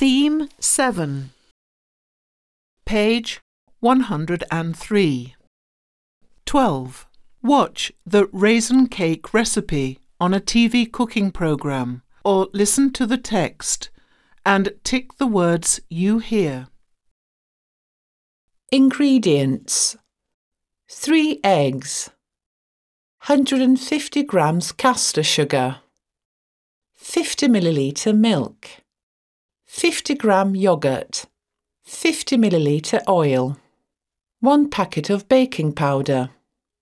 Theme 7 Page 103 12. Watch the raisin cake recipe on a TV cooking program or listen to the text and tick the words you hear. Ingredients. 3 eggs, 150 grams caster sugar, 50 milliliter milk, 50 gram yogurt, 50 milliliter oil, 1 packet of baking powder,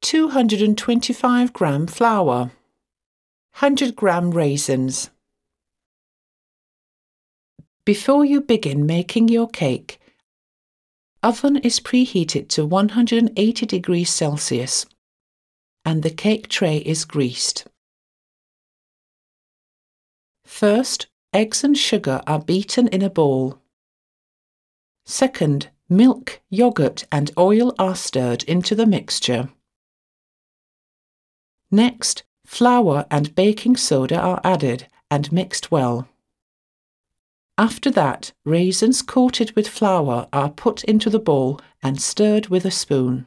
225 gram flour, 100 gram raisins. Before you begin making your cake, oven is preheated to 180 degrees Celsius and the cake tray is greased. First, eggs and sugar are beaten in a bowl. Second, milk, yogurt and oil are stirred into the mixture. Next, flour and baking soda are added and mixed well. After that, raisins coated with flour are put into the bowl and stirred with a spoon.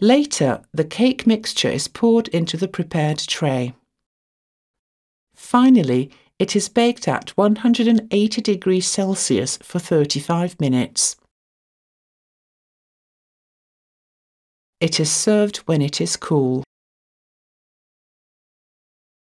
Later, the cake mixture is poured into the prepared tray. Finally, it is baked at 180 degrees Celsius for 35 minutes. It is served when it is cool.